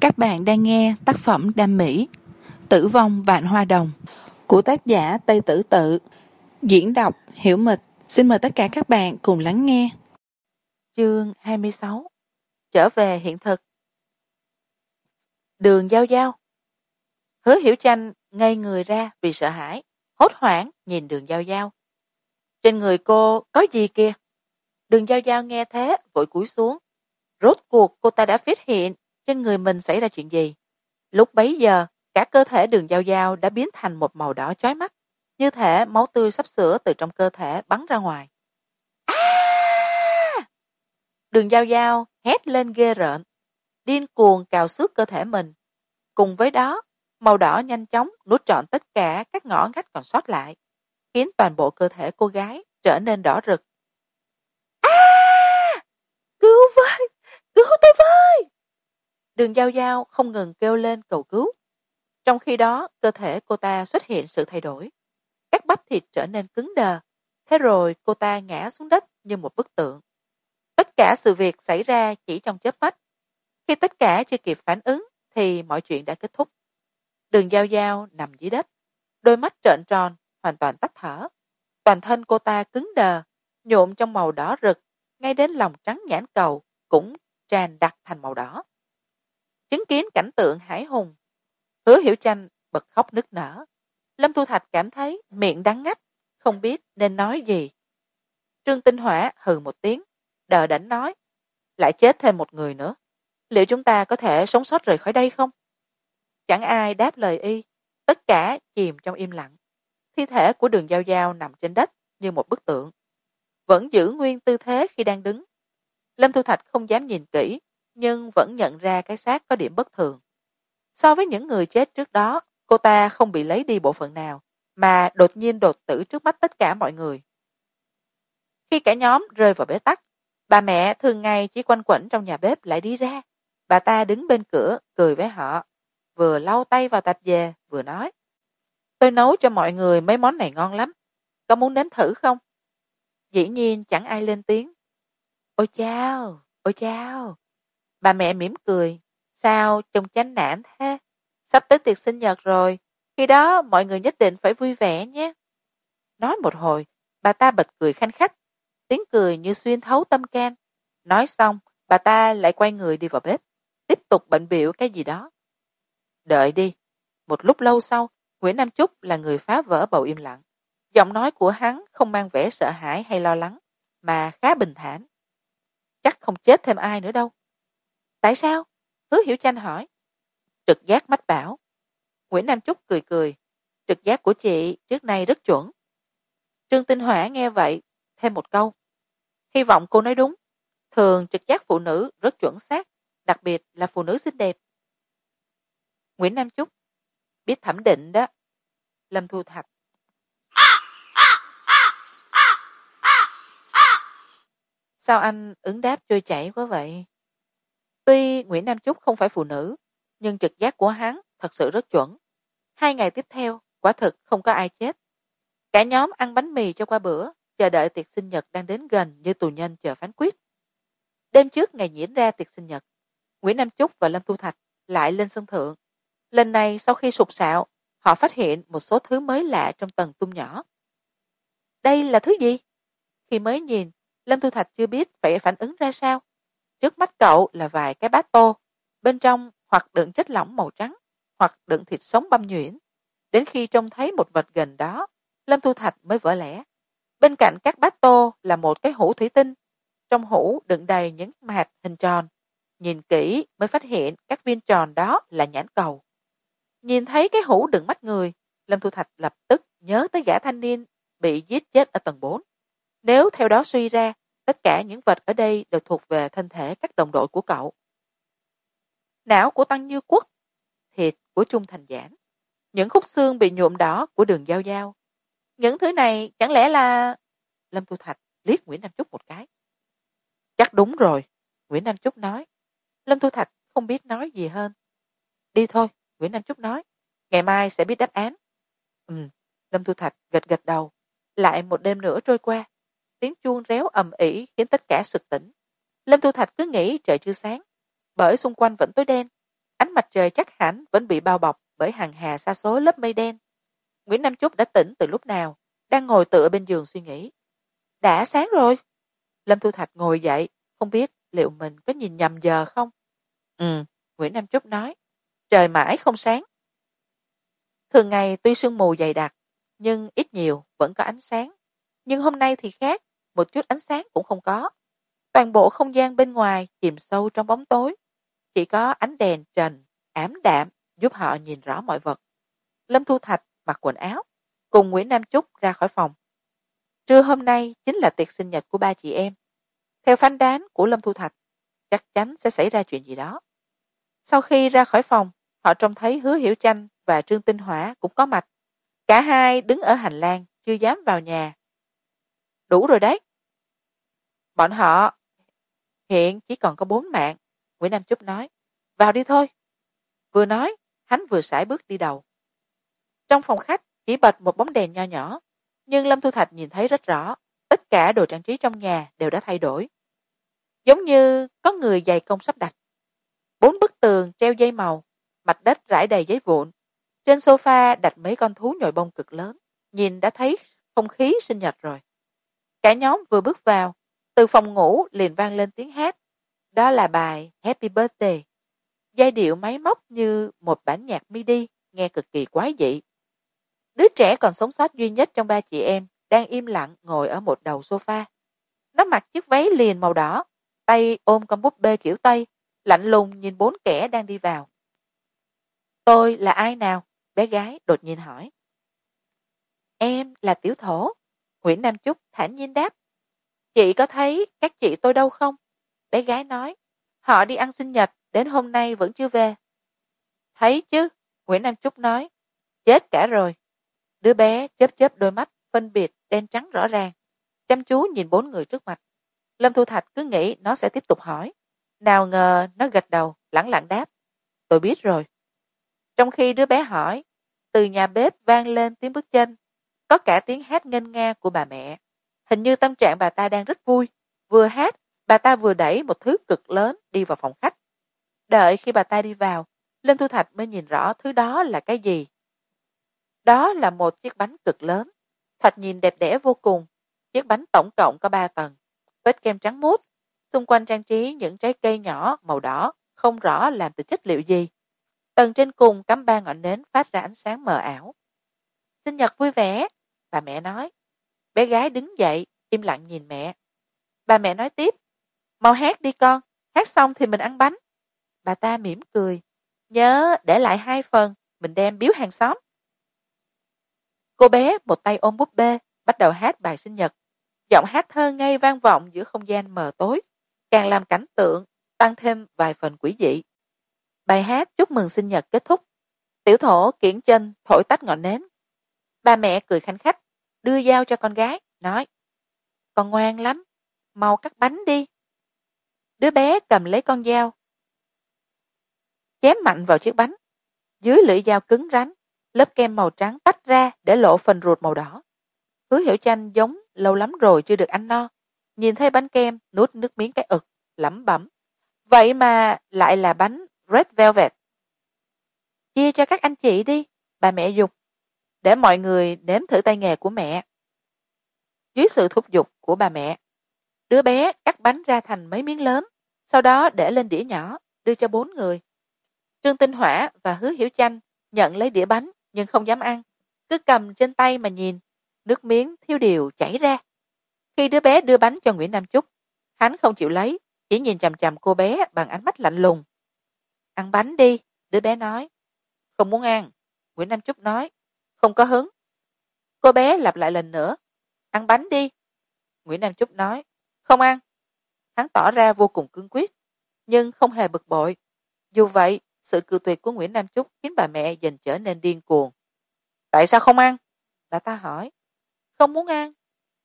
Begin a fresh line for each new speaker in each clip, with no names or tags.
các bạn đang nghe tác phẩm đam mỹ, tử vong vạn hoa đồng, của tác giả tây tử tự. Diễn đọc hiểu mịch. Xin mời tất cả các bạn cùng lắng nghe. Chương hai mươi sáu, trở về hiện thực. Đường giao giao. Hứa hiểu tranh ngây người ra vì sợ hãi, hốt hoảng nhìn đường giao giao. Trên người cô có gì kìa? Đường giao giao nghe thế, vội cúi xuống. Rốt cuộc cô ta đã phát hiện trên người mình xảy ra chuyện gì? Lúc bấy giờ cả cơ thể đường giao giao đã biến thành một màu đỏ chói mắt như thể máu tươi sắp sửa từ trong cơ thể bắn ra ngoài. À! đường giao giao hét lên ghê rợn điên cuồng cào xước cơ thể mình. Cùng với đó màu đỏ nhanh chóng nuốt trọn tất cả các ngõ ngách còn sót lại khiến toàn bộ cơ thể cô gái trở nên đỏ rực. À! cứu với! Cứu tôi với đường giao giao không ngừng kêu lên cầu cứu. Trong khi đó, cơ thể cô ta xuất hiện sự thay đổi. Các bắp thịt trở nên cứng đờ. Thế rồi, cô ta ngã xuống đất như một bức tượng. Tất cả sự việc xảy ra chỉ trong chớp mắt. Khi tất cả chưa kịp phản ứng, thì mọi chuyện đã kết thúc. Đường giao giao nằm dưới đất. Đôi mắt trợn tròn, hoàn toàn tắt thở. Toàn thân cô ta cứng đờ, nhuộm trong màu đỏ rực. Ngay đến lòng trắng nhãn cầu cũng tràn đặc thành màu đỏ chứng kiến cảnh tượng hải hùng. Hứa hiểu tranh bật khóc nức nở. Lâm thu thạch cảm thấy miệng đắng ngắt, không biết nên nói gì. Trương tinh hỏa hừ một tiếng, đờ đảnh nói, lại chết thêm một người nữa. Liệu chúng ta có thể sống sót rời khỏi đây không? Chẳng ai đáp lời y, tất cả chìm trong im lặng. Thi thể của đường giao giao nằm trên đất như một bức tượng. Vẫn giữ nguyên tư thế khi đang đứng. Lâm thu thạch không dám nhìn kỹ nhưng vẫn nhận ra cái xác có điểm bất thường. So với những người chết trước đó, cô ta không bị lấy đi bộ phận nào, mà đột nhiên đột tử trước mắt tất cả mọi người. Khi cả nhóm rơi vào bế tắc, bà mẹ thường ngày chỉ quanh quẩn trong nhà bếp lại đi ra. Bà ta đứng bên cửa, cười với họ, vừa lau tay vào tạp dề, vừa nói, tôi nấu cho mọi người mấy món này ngon lắm, có muốn nếm thử không? Dĩ nhiên chẳng ai lên tiếng. Ôi chao ôi chao bà mẹ mỉm cười. Sao? Chồng chán nản thế sắp tới tiệc sinh nhật rồi. Khi đó mọi người nhất định phải vui vẻ nhé. Nói một hồi, bà ta bật cười khanh khách. Tiếng cười như xuyên thấu tâm can. Nói xong, bà ta lại quay người đi vào bếp. Tiếp tục bệnh biểu cái gì đó. Đợi đi. Một lúc lâu sau, nguyễn nam chúc là người phá vỡ bầu im lặng. Giọng nói của hắn không mang vẻ sợ hãi hay lo lắng, mà khá bình thản. Chắc không chết thêm ai nữa đâu tại sao? Hứa hiểu tranh hỏi. Trực giác mách bảo. Nguyễn nam trúc cười cười. Trực giác của chị trước nay rất chuẩn. Trương tinh hỏa nghe vậy, thêm một câu. Hy vọng cô nói đúng. Thường trực giác phụ nữ rất chuẩn xác, đặc biệt là phụ nữ xinh đẹp. Nguyễn nam trúc biết thẩm định đó. Lâm thu thạch. Sao anh ứng đáp trôi chảy quá vậy? Tuy nguyễn nam chúc không phải phụ nữ, nhưng trực giác của hắn thật sự rất chuẩn. Hai ngày tiếp theo, quả thực không có ai chết. Cả nhóm ăn bánh mì cho qua bữa, chờ đợi tiệc sinh nhật đang đến gần như tù nhân chờ phán quyết. Đêm trước ngày diễn ra tiệc sinh nhật, nguyễn nam chúc và lâm thu thạch lại lên sân thượng. Lần này sau khi sụp sạo, họ phát hiện một số thứ mới lạ trong tầng tung nhỏ. Đây là thứ gì? Khi mới nhìn, lâm thu thạch chưa biết phải phản ứng ra sao trước mắt cậu là vài cái bát tô, bên trong hoặc đựng chất lỏng màu trắng, hoặc đựng thịt sống băm nhuyễn. Đến khi trông thấy một vật gần đó, lâm thu thạch mới vỡ lẽ. Bên cạnh các bát tô là một cái hũ thủy tinh. Trong hũ đựng đầy những hạt hình tròn. Nhìn kỹ mới phát hiện các viên tròn đó là nhãn cầu. Nhìn thấy cái hũ đựng mắt người, lâm thu thạch lập tức nhớ tới gã thanh niên bị giết chết ở tầng bốn. Nếu theo đó suy ra tất cả những vật ở đây đều thuộc về thân thể các đồng đội của cậu. Não của tăng như quốc, thịt của trung thành giản những khúc xương bị nhuộm đỏ của đường giao giao. Những thứ này chẳng lẽ là lâm tu thạch liếc nguyễn nam trúc một cái? Chắc đúng rồi, nguyễn nam trúc nói. Lâm tu thạch không biết nói gì hơn. Đi thôi, nguyễn nam trúc nói. Ngày mai sẽ biết đáp án. Ừ lâm tu thạch gật gật đầu. Lại một đêm nữa trôi qua tiếng chuông réo ầm ĩ khiến tất cả sực tỉnh. Lâm thu thạch cứ nghĩ trời chưa sáng, bởi xung quanh vẫn tối đen, ánh mặt trời chắc hẳn vẫn bị bao bọc bởi hàng hà xa số lớp mây đen. Nguyễn nam chúc đã tỉnh từ lúc nào, đang ngồi tựa bên giường suy nghĩ. Đã sáng rồi. Lâm thu thạch ngồi dậy, không biết liệu mình có nhìn nhầm giờ không? Ừ nguyễn nam chúc nói, trời mãi không sáng. Thường ngày tuy sương mù dày đặc, nhưng ít nhiều vẫn có ánh sáng. Nhưng hôm nay thì khác một chút ánh sáng cũng không có. Toàn bộ không gian bên ngoài chìm sâu trong bóng tối. Chỉ có ánh đèn trần, ảm đạm, giúp họ nhìn rõ mọi vật. Lâm thu thạch mặc quần áo, cùng nguyễn nam trúc ra khỏi phòng. Trưa hôm nay chính là tiệc sinh nhật của ba chị em. Theo phán đoán của lâm thu thạch, chắc chắn sẽ xảy ra chuyện gì đó. Sau khi ra khỏi phòng, họ trông thấy hứa hiểu chanh và trương tinh hỏa cũng có mặt. Cả hai đứng ở hành lang, chưa dám vào nhà. Đủ rồi đấy bọn họ hiện chỉ còn có bốn mạng, nguyễn nam chúc nói. Vào đi thôi. Vừa nói, hắn vừa sải bước đi đầu. Trong phòng khách, chỉ bật một bóng đèn nho nhỏ, nhưng lâm thu thạch nhìn thấy rất rõ, tất cả đồ trang trí trong nhà đều đã thay đổi. Giống như có người dày công sắp đặt. Bốn bức tường treo dây màu mặt đất rải đầy giấy vụn. Trên sofa đặt mấy con thú nhồi bông cực lớn, nhìn đã thấy không khí sinh nhật rồi. Cả nhóm vừa bước vào từ phòng ngủ liền vang lên tiếng hát. Đó là bài happy birthday. Giai điệu máy móc như một bản nhạc midi, nghe cực kỳ quái dị. Đứa trẻ còn sống sót duy nhất trong ba chị em đang im lặng ngồi ở một đầu sofa. Nó mặc chiếc váy liền màu đỏ, tay ôm con búp bê kiểu tây, lạnh lùng nhìn bốn kẻ đang đi vào. Tôi là ai nào? Bé gái đột nhiên hỏi. Em là tiểu thổ. Nguyễn nam chúc thản nhiên đáp chị có thấy các chị tôi đâu không? Bé gái nói. Họ đi ăn sinh nhật, đến hôm nay vẫn chưa về. Thấy chứ, nguyễn nam chúc nói. Chết cả rồi. Đứa bé chớp chớp đôi mắt, phân biệt đen trắng rõ ràng. Chăm chú nhìn bốn người trước mặt. Lâm thu thạch cứ nghĩ nó sẽ tiếp tục hỏi. Nào ngờ nó gật đầu, lẳng lặng đáp. Tôi biết rồi. Trong khi đứa bé hỏi, từ nhà bếp vang lên tiếng bước chân. Có cả tiếng hát nghênh nga của bà mẹ hình như tâm trạng bà ta đang rất vui. Vừa hát, bà ta vừa đẩy một thứ cực lớn đi vào phòng khách. Đợi khi bà ta đi vào, lâm thu thạch mới nhìn rõ thứ đó là cái gì. Đó là một chiếc bánh cực lớn. Thoạt nhìn đẹp đẽ vô cùng. Chiếc bánh tổng cộng có ba tầng. Vết kem trắng mút xung quanh trang trí những trái cây nhỏ màu đỏ, không rõ làm từ chất liệu gì. Tầng trên cùng cắm ba ngọn nến phát ra ánh sáng mờ ảo. Sinh nhật vui vẻ, bà mẹ nói bé gái đứng dậy, im lặng nhìn mẹ. Bà mẹ nói tiếp, mau hát đi con, hát xong thì mình ăn bánh. Bà ta mỉm cười, nhớ, để lại hai phần, mình đem biếu hàng xóm. Cô bé một tay ôm búp bê, bắt đầu hát bài sinh nhật. Giọng hát thơ ngây vang vọng giữa không gian mờ tối, càng làm cảnh tượng tăng thêm vài phần quỷ dị. Bài hát chúc mừng sinh nhật kết thúc. Tiểu thổ kiển chân thổi tắt ngọn nến. Bà mẹ cười khanh khách đưa dao cho con gái, nói, con ngoan lắm, mau cắt bánh đi. Đứa bé cầm lấy con dao, chém mạnh vào chiếc bánh. Dưới lưỡi dao cứng rắn, lớp kem màu trắng tách ra để lộ phần ruột màu đỏ. Hứa hiểu chanh giống lâu lắm rồi chưa được ăn no, nhìn thấy bánh kem nuốt nước miếng cái ực, lẩm bẩm, vậy mà lại là bánh red velvet. Chia cho các anh chị đi, bà mẹ dục để mọi người nếm thử tay nghề của mẹ. Dưới sự thúc giục của bà mẹ, đứa bé cắt bánh ra thành mấy miếng lớn, sau đó để lên đĩa nhỏ, đưa cho bốn người. Trương tinh hỏa và hứa hiểu chanh nhận lấy đĩa bánh nhưng không dám ăn, cứ cầm trên tay mà nhìn, nước miếng thiêu điều chảy ra. Khi đứa bé đưa bánh cho nguyễn nam chúc, hắn không chịu lấy, chỉ nhìn chằm chằm cô bé bằng ánh mắt lạnh lùng. Ăn bánh đi, đứa bé nói. Không muốn ăn, nguyễn nam chúc nói không có hứng. Cô bé lặp lại lần nữa. Ăn bánh đi. Nguyễn nam chúc nói, không ăn. Hắn tỏ ra vô cùng cương quyết, nhưng không hề bực bội. Dù vậy, sự cự tuyệt của nguyễn nam chúc khiến bà mẹ dần trở nên điên cuồng. Tại sao không ăn? Bà ta hỏi. Không muốn ăn.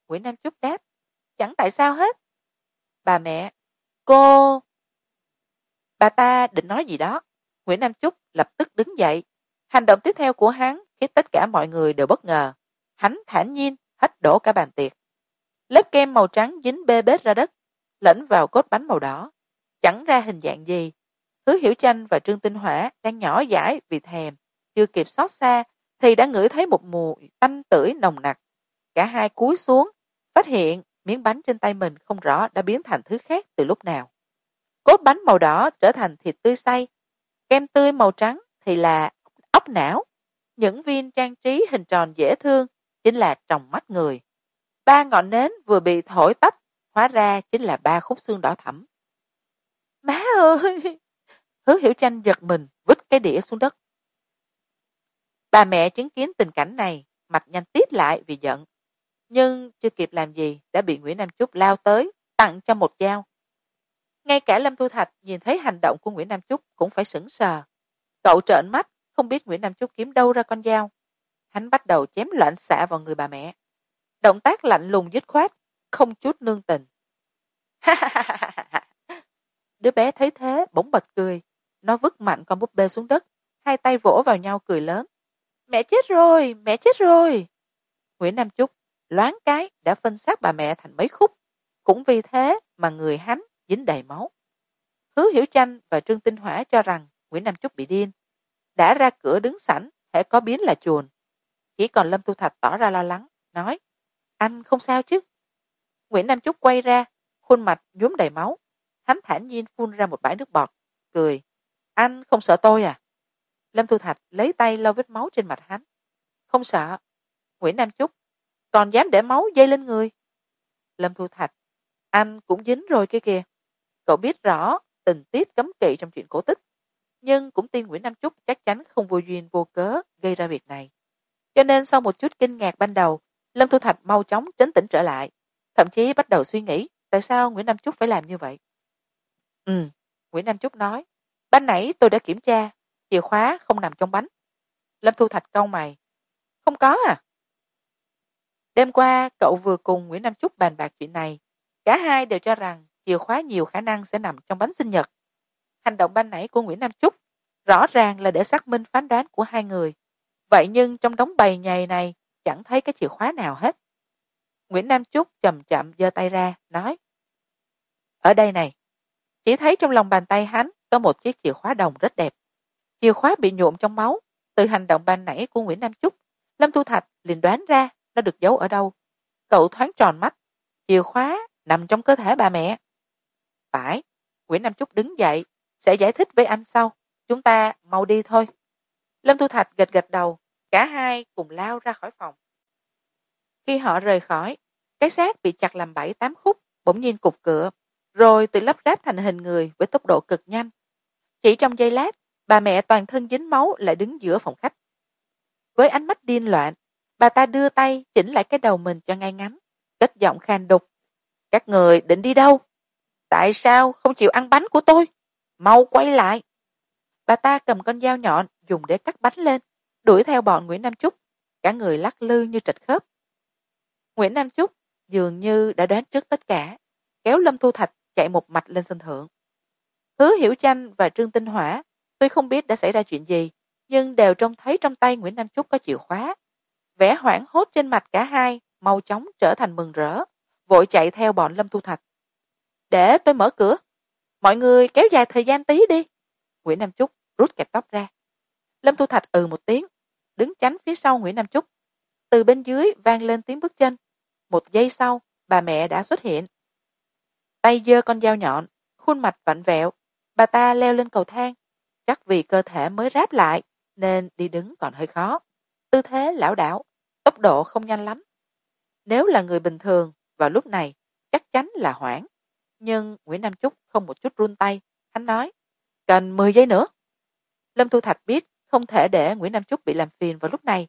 Nguyễn nam chúc đáp. Chẳng tại sao hết. Bà mẹ. Cô. Bà ta định nói gì đó. Nguyễn nam chúc lập tức đứng dậy. Hành động tiếp theo của hắn khiến tất cả mọi người đều bất ngờ. Hắn thản nhiên, hất đổ cả bàn tiệc. Lớp kem màu trắng dính bê bết ra đất, lẫn vào cốt bánh màu đỏ. Chẳng ra hình dạng gì. Hứa hiểu chanh và trương tinh hỏa đang nhỏ dãi vì thèm. Chưa kịp xót xa, thì đã ngửi thấy một mùi tanh tưởi nồng nặc. Cả hai cúi xuống, phát hiện miếng bánh trên tay mình không rõ đã biến thành thứ khác từ lúc nào. Cốt bánh màu đỏ trở thành thịt tươi xay. Kem tươi màu trắng thì là ốc não những viên trang trí hình tròn dễ thương chính là tròng mắt người. Ba ngọn nến vừa bị thổi tách, hóa ra chính là ba khúc xương đỏ thẫm. Má ơi! Hứa hiểu tranh giật mình, vứt cái đĩa xuống đất. Bà mẹ chứng kiến tình cảnh này mặt nhanh tít lại vì giận. Nhưng chưa kịp làm gì, đã bị nguyễn nam trúc lao tới, tặng cho một dao. Ngay cả lâm thu thạch nhìn thấy hành động của nguyễn nam trúc cũng phải sững sờ. Cậu trợn mắt không biết nguyễn nam trúc kiếm đâu ra con dao. Hắn bắt đầu chém loạn xạ vào người bà mẹ. Động tác lạnh lùng dứt khoát, không chút nương tình. Đứa bé thấy thế, bỗng bật cười. Nó vứt mạnh con búp bê xuống đất, hai tay vỗ vào nhau cười lớn. Mẹ chết rồi, mẹ chết rồi. Nguyễn nam trúc loáng cái đã phân xác bà mẹ thành mấy khúc. Cũng vì thế mà người hắn dính đầy máu. Hứa hiểu chanh và trương tinh hỏa cho rằng nguyễn nam trúc bị điên đã ra cửa đứng sẵn, hễ có biến là chuồn. Chỉ còn lâm tu thạch tỏ ra lo lắng nói anh không sao chứ? Nguyễn nam trúc quay ra khuôn mặt nhuốm đầy máu. Hắn thản nhiên phun ra một bãi nước bọt cười anh không sợ tôi à? Lâm thu thạch lấy tay lau vết máu trên mặt hắn. Không sợ. Nguyễn nam trúc còn dám để máu dây lên người? Lâm thu thạch anh cũng dính rồi kia kìa. Cậu biết rõ tình tiết cấm kỵ trong chuyện cổ tích nhưng cũng tin nguyễn nam trúc chắc chắn không vô duyên vô cớ gây ra việc này. Cho nên sau một chút kinh ngạc ban đầu, lâm thu thạch mau chóng trấn tĩnh trở lại, thậm chí bắt đầu suy nghĩ tại sao nguyễn nam trúc phải làm như vậy. Ừ nguyễn nam trúc nói, ban nãy tôi đã kiểm tra, chìa khóa không nằm trong bánh. Lâm thu thạch cau mày, không có à. Đêm qua, cậu vừa cùng nguyễn nam trúc bàn bạc chuyện này, cả hai đều cho rằng chìa khóa nhiều khả năng sẽ nằm trong bánh sinh nhật hành động ban nãy của nguyễn nam Chúc rõ ràng là để xác minh phán đoán của hai người. Vậy nhưng trong đống bầy nhầy này chẳng thấy cái chìa khóa nào hết. Nguyễn nam trúc chậm chậm giơ tay ra nói ở đây này chỉ thấy trong lòng bàn tay hắn có một chiếc chìa khóa đồng rất đẹp. Chìa khóa bị nhuộm trong máu từ hành động ban nãy của nguyễn nam Chúc, lâm thu thạch liền đoán ra nó được giấu ở đâu. Cậu thoáng tròn mắt chìa khóa nằm trong cơ thể bà mẹ. Phải nguyễn nam Chúc đứng dậy sẽ giải thích với anh sau. Chúng ta mau đi thôi. Lâm thu thạch gật gật đầu cả hai cùng lao ra khỏi phòng. Khi họ rời khỏi cái xác bị chặt làm bảy tám khúc bỗng nhiên cục cửa, rồi tự lắp ráp thành hình người với tốc độ cực nhanh. Chỉ trong giây lát bà mẹ toàn thân dính máu lại đứng giữa phòng khách. Với ánh mắt điên loạn bà ta đưa tay chỉnh lại cái đầu mình cho ngay ngắn cất giọng khan đục. Các người định đi đâu? Tại sao không chịu ăn bánh của tôi? Mau quay lại. Bà ta cầm con dao nhọn, dùng để cắt bánh lên, đuổi theo bọn nguyễn nam Chúc. Cả người lắc lư như trịch khớp. Nguyễn nam Chúc dường như đã đoán trước tất cả, kéo lâm thu thạch chạy một mạch lên sân thượng. Hứa hiểu chanh và trương tinh hỏa, tuy không biết đã xảy ra chuyện gì, nhưng đều trông thấy trong tay nguyễn nam Chúc có chìa khóa. Vẻ hoảng hốt trên mặt cả hai mau chóng trở thành mừng rỡ, vội chạy theo bọn lâm thu thạch. Để tôi mở cửa mọi người kéo dài thời gian tí đi. Nguyễn nam trúc rút kẹp tóc ra. Lâm thu thạch ừ một tiếng, đứng chắn phía sau nguyễn nam trúc từ bên dưới vang lên tiếng bước chân. Một giây sau, bà mẹ đã xuất hiện. Tay giơ con dao nhọn, khuôn mặt vặn vẹo. Bà ta leo lên cầu thang. Chắc vì cơ thể mới ráp lại, nên đi đứng còn hơi khó. Tư thế lảo đảo, tốc độ không nhanh lắm. Nếu là người bình thường, vào lúc này, chắc chắn là hoảng nhưng nguyễn nam trúc không một chút run tay. Hắn nói, cần mười giây nữa. Lâm thu thạch biết không thể để nguyễn nam trúc bị làm phiền vào lúc này.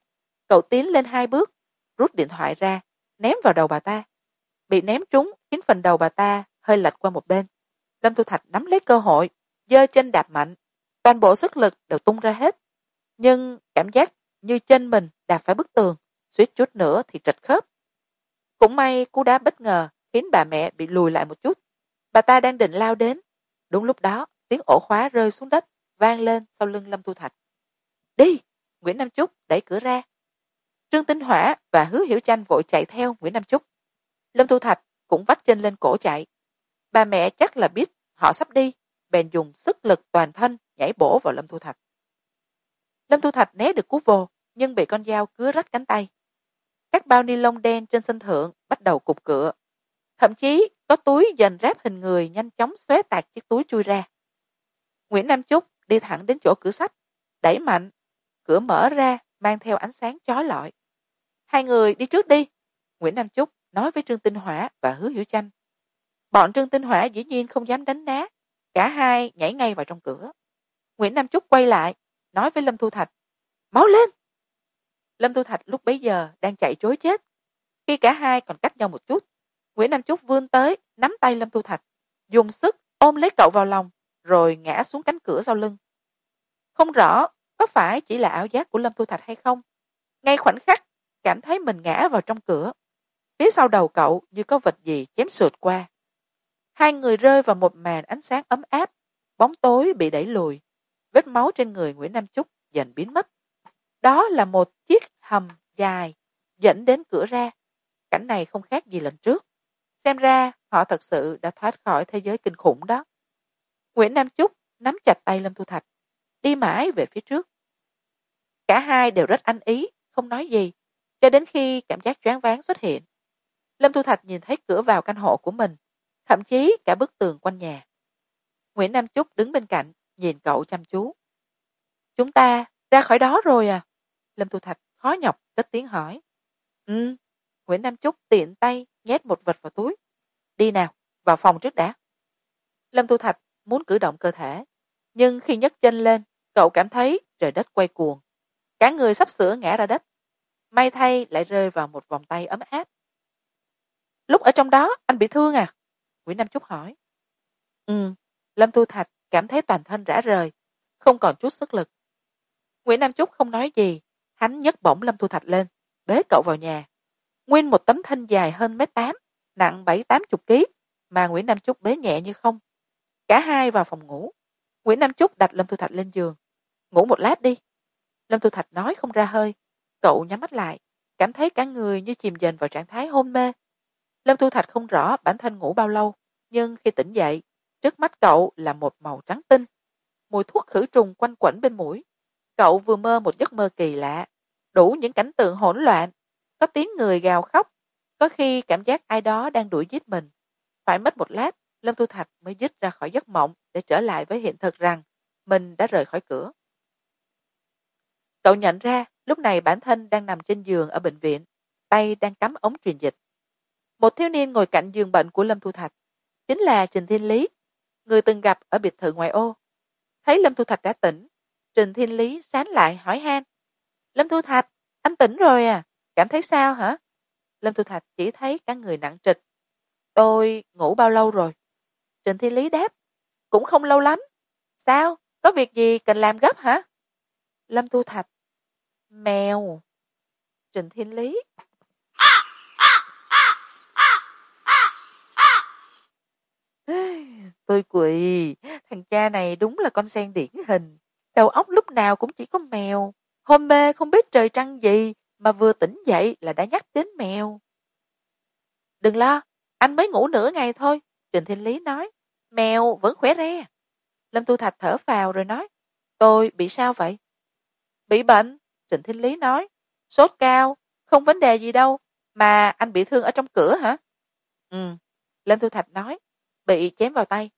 Cậu tiến lên hai bước, rút điện thoại ra, ném vào đầu bà ta. Bị ném trúng khiến phần đầu bà ta hơi lệch qua một bên. Lâm thu thạch nắm lấy cơ hội, giơ chân đạp mạnh. Toàn bộ sức lực đều tung ra hết. Nhưng cảm giác như chân mình đạp phải bức tường, suýt chút nữa thì trật khớp. Cũng may cú đá bất ngờ khiến bà mẹ bị lùi lại một chút bà ta đang định lao đến. Đúng lúc đó, tiếng ổ khóa rơi xuống đất, vang lên sau lưng lâm thu thạch. Đi, nguyễn nam trúc đẩy cửa ra. Trương tinh hỏa và hứa hiểu chanh vội chạy theo nguyễn nam trúc lâm thu thạch cũng vắt chân lên cổ chạy. Bà mẹ chắc là biết, họ sắp đi, bèn dùng sức lực toàn thân nhảy bổ vào lâm thu thạch. Lâm thu thạch né được cú vồ, nhưng bị con dao cứa rách cánh tay. Các bao ni lông đen trên sân thượng bắt đầu cục cựa thậm chí có túi dần ráp hình người nhanh chóng xóe tạc chiếc túi chui ra. Nguyễn nam chúc đi thẳng đến chỗ cửa sách, đẩy mạnh, cửa mở ra, mang theo ánh sáng chói lọi. Hai người đi trước đi, nguyễn nam chúc nói với trương tinh hỏa và hứa hiểu chanh. Bọn trương tinh hỏa dĩ nhiên không dám đánh đá cả hai nhảy ngay vào trong cửa. Nguyễn nam chúc quay lại, nói với lâm thu thạch máu lên! Lâm thu thạch lúc bấy giờ đang chạy chối chết, khi cả hai còn cách nhau một chút nguyễn nam chúc vươn tới, nắm tay lâm thu thạch, dùng sức ôm lấy cậu vào lòng, rồi ngã xuống cánh cửa sau lưng. Không rõ có phải chỉ là ảo giác của lâm thu thạch hay không, ngay khoảnh khắc cảm thấy mình ngã vào trong cửa. Phía sau đầu cậu như có vật gì chém sượt qua. Hai người rơi vào một màn ánh sáng ấm áp, bóng tối bị đẩy lùi, vết máu trên người nguyễn nam chúc dần biến mất. Đó là một chiếc hầm dài dẫn đến cửa ra. Cảnh này không khác gì lần trước xem ra, họ thật sự đã thoát khỏi thế giới kinh khủng đó. Nguyễn nam chúc nắm chặt tay lâm thu thạch, đi mãi về phía trước. Cả hai đều rất anh ý, không nói gì, cho đến khi cảm giác choáng váng xuất hiện. Lâm thu thạch nhìn thấy cửa vào căn hộ của mình, thậm chí cả bức tường quanh nhà. Nguyễn nam chúc đứng bên cạnh, nhìn cậu chăm chú. Chúng ta ra khỏi đó rồi à? Lâm thu thạch khó nhọc cất tiếng hỏi. Ừ nguyễn nam chúc tiện tay nhét một vật vào túi. Đi nào, vào phòng trước đã. Lâm thu thạch muốn cử động cơ thể, nhưng khi nhấc chân lên, cậu cảm thấy trời đất quay cuồng. Cả người sắp sửa ngã ra đất. May thay lại rơi vào một vòng tay ấm áp. Lúc ở trong đó, anh bị thương à? Nguyễn nam chúc hỏi. Ừ lâm thu thạch cảm thấy toàn thân rã rời, không còn chút sức lực. Nguyễn nam chúc không nói gì, hắn nhấc bổng lâm thu thạch lên, bế cậu vào nhà nguyên một tấm thân dài hơn mét tám, nặng bảy tám chục ký, mà nguyễn nam chúc bế nhẹ như không. Cả hai vào phòng ngủ. Nguyễn nam chúc đặt lâm thu thạch lên giường. Ngủ một lát đi. Lâm thu thạch nói không ra hơi. Cậu nhắm mắt lại, cảm thấy cả người như chìm dần vào trạng thái hôn mê. Lâm thu thạch không rõ bản thân ngủ bao lâu, nhưng khi tỉnh dậy, trước mắt cậu là một màu trắng tinh. Mùi thuốc khử trùng quanh quẩn bên mũi. Cậu vừa mơ một giấc mơ kỳ lạ, đủ những cảnh tượng hỗn loạn có tiếng người gào khóc. Có khi cảm giác ai đó đang đuổi giết mình. Phải mất một lát, lâm thu thạch mới dứt ra khỏi giấc mộng để trở lại với hiện thực rằng mình đã rời khỏi cửa. Cậu nhận ra, lúc này bản thân đang nằm trên giường ở bệnh viện, tay đang cắm ống truyền dịch. Một thiếu niên ngồi cạnh giường bệnh của lâm thu thạch, chính là trình thiên lý, người từng gặp ở biệt thự ngoại ô. Thấy lâm thu thạch đã tỉnh, trình thiên lý sán lại hỏi han, lâm thu thạch, anh tỉnh rồi à? Cảm thấy sao hả? Lâm thu thạch chỉ thấy cả người nặng trịch. Tôi ngủ bao lâu rồi? Trình thiên lý đáp. Cũng không lâu lắm. Sao? Có việc gì cần làm gấp hả? Lâm thu thạch. Mèo. Trình thiên lý. Tôi quỳ thằng cha này đúng là con sen điển hình. Đầu óc lúc nào cũng chỉ có mèo. Hôm mê không biết trời trăng gì mà vừa tỉnh dậy là đã nhắc đến mèo. Đừng lo, anh mới ngủ nửa ngày thôi, trình thiên lý nói. Mèo vẫn khỏe re. Lâm tu thạch thở phào rồi nói. Tôi bị sao vậy? Bị bệnh trịnh thiên lý nói. Sốt cao, không vấn đề gì đâu, mà anh bị thương ở trong cửa hả? Ừ lâm Tu thạch nói. Bị chém vào tay.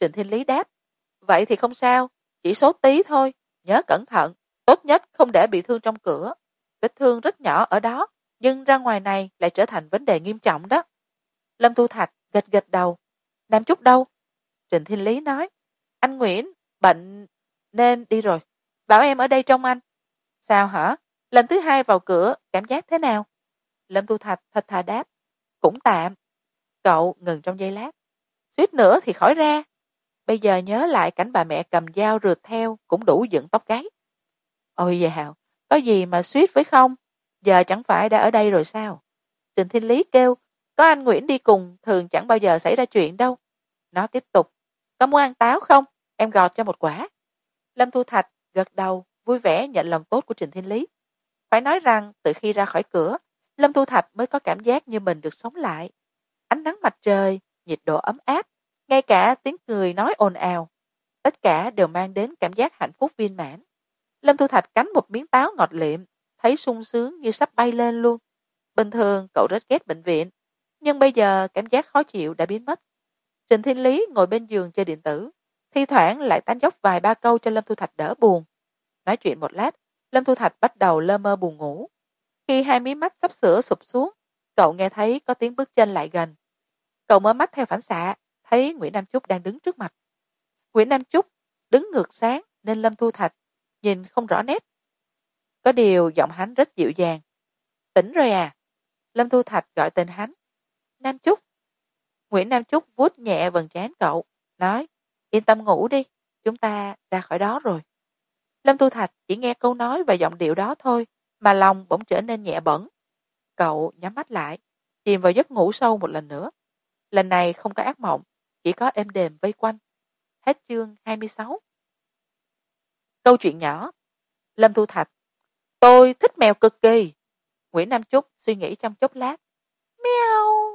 Trịnh thiên lý đáp. Vậy thì không sao, chỉ sốt tí thôi, nhớ cẩn thận, tốt nhất không để bị thương trong cửa vết thương rất nhỏ ở đó, nhưng ra ngoài này lại trở thành vấn đề nghiêm trọng đó. Lâm thu thạch gật gật đầu. Nam chút đâu? Trịnh thiên lý nói. Anh nguyễn, bệnh nên đi rồi. Bảo em ở đây trông anh. Sao hả? Lần thứ hai vào cửa, cảm giác thế nào? Lâm thu thạch thật thà đáp. Cũng tạm. Cậu ngừng trong giây lát. Suýt nữa thì khỏi ra. Bây giờ nhớ lại cảnh bà mẹ cầm dao rượt theo cũng đủ dựng tóc gáy. Ôi dào có gì mà suýt với không? Giờ chẳng phải đã ở đây rồi sao? Trình thiên lý kêu, có anh nguyễn đi cùng, thường chẳng bao giờ xảy ra chuyện đâu. Nó tiếp tục, có muốn ăn táo không? Em gọt cho một quả. Lâm thu thạch gật đầu, vui vẻ nhận lòng tốt của trình thiên lý. Phải nói rằng, từ khi ra khỏi cửa, lâm thu thạch mới có cảm giác như mình được sống lại. Ánh nắng mặt trời, nhiệt độ ấm áp, ngay cả tiếng cười nói ồn ào, tất cả đều mang đến cảm giác hạnh phúc viên mãn lâm thu thạch cắn một miếng táo ngọt liệm, thấy sung sướng như sắp bay lên luôn. Bình thường cậu rất ghét bệnh viện, nhưng bây giờ cảm giác khó chịu đã biến mất. Trịnh thiên lý ngồi bên giường chơi điện tử, thi thoảng lại tán dốc vài ba câu cho lâm thu thạch đỡ buồn. Nói chuyện một lát, lâm thu thạch bắt đầu lơ mơ buồn ngủ. Khi hai mí mắt sắp sửa sụp xuống, cậu nghe thấy có tiếng bước chân lại gần. Cậu mở mắt theo phản xạ, thấy nguyễn nam trúc đang đứng trước mặt. Nguyễn nam trúc đứng ngược sáng nên lâm thu thạch nhìn không rõ nét. Có điều giọng hắn rất dịu dàng. Tỉnh rồi à? Lâm thu thạch gọi tên hắn. Nam trúc nguyễn nam trúc vuốt nhẹ vầng trán cậu, nói, yên tâm ngủ đi, chúng ta ra khỏi đó rồi. Lâm thu thạch chỉ nghe câu nói và giọng điệu đó thôi, mà lòng bỗng trở nên nhẹ bẩn cậu nhắm mắt lại, chìm vào giấc ngủ sâu một lần nữa. Lần này không có ác mộng, chỉ có êm đềm vây quanh. Hết chương hai mươi sáu câu chuyện nhỏ. Lâm thu thạch. Tôi thích mèo cực kỳ. Nguyễn nam trúc suy nghĩ trong chốc lát. Meo